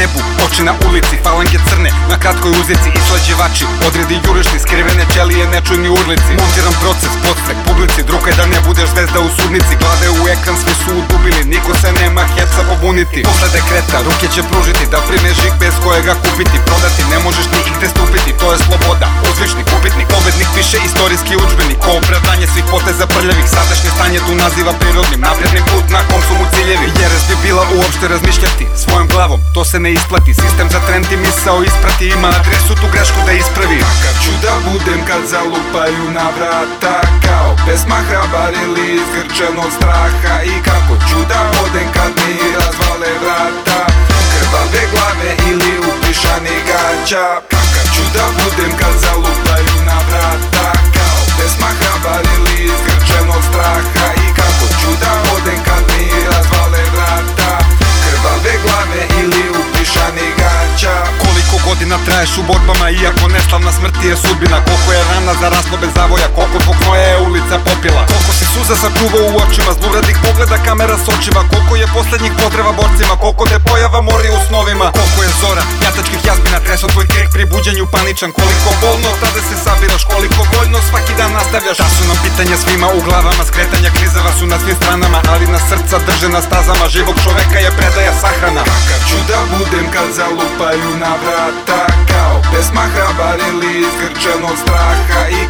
nebu, oči na ulici Falange crne, na kratkoj uzici. Islađevači, odredi jurišni Skrivene ćelije, nečujni urlici. Montiran proces, podstrek publici Drukaj da ne budeš zvezda u sudnici. Glade u ekran, svi su udubili Niko se nema hepsa pobuniti. Poslede kreta, ruke će pružiti Da prime žig bez kojega kupiti Prodati ne možeš ni igde stupiti To je sloboda, uzvišni kupitnik Pobednik piše istorijski učbenik Ko opravdanje svih poteza prljavih Sadašnje stanje tu naziva prirodnim. Naprednim put na kom su mu ciljevi. Jeres bi bila uopšte razmišljati то се не исплати. Систем за тренди мисао испрати. Има адресу ту грешку да исправи. Така чуда будем кад залупају на врата Као песма храбар или изгрчен од страха. И како чуда одем кад ми развале врата. Крваве главе или упишани гача. Така чуда будем кад залупају traješ u borbama Iako neslavna smrt ti je sudbina. Koliko je rana zaraslo bez zavoja Koliko znoja je ulica popila. Koliko si suza sačuvao u očima Zluradih pogleda kamera sočiva Koliko je poslednjih potreba borcima Koliko te pojava mori u snovima Koliko je zora, jatačkih jazbina Tresao tvoj krek pri buđenju paničan Koliko bolno tada se sabiraš Koliko voljno svaki dan nastavljaš. Da su nam pitanja svima u glavama Skretanja klizava su na svim stranama Ali na srca drže na stazama Živog čoveka je predaja sahrana. Kakav ću da budem kad zalupaju na vrata Kao pesma hrabar ili izgrčen od straha I